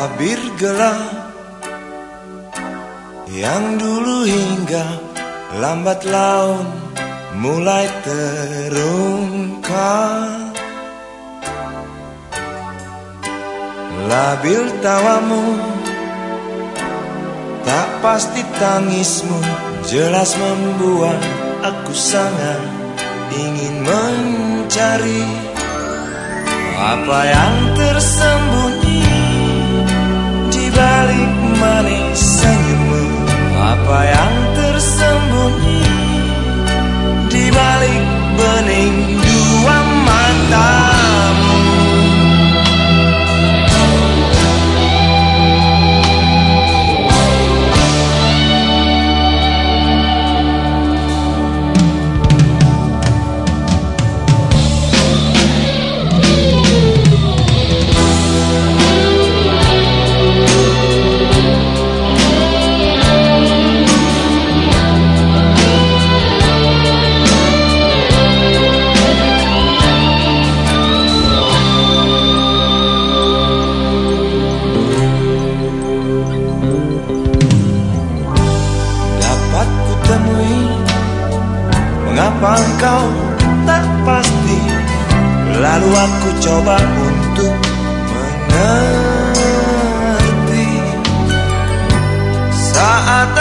tabir gelap Yang dulu hingga lambat laun mulai terungkap. Labil tawamu Tak pasti tangismu jelas membuat aku sangat ingin mencari apa yang tersembunyi Engkau tak pasti. Lalu aku coba untuk mengerti. Saat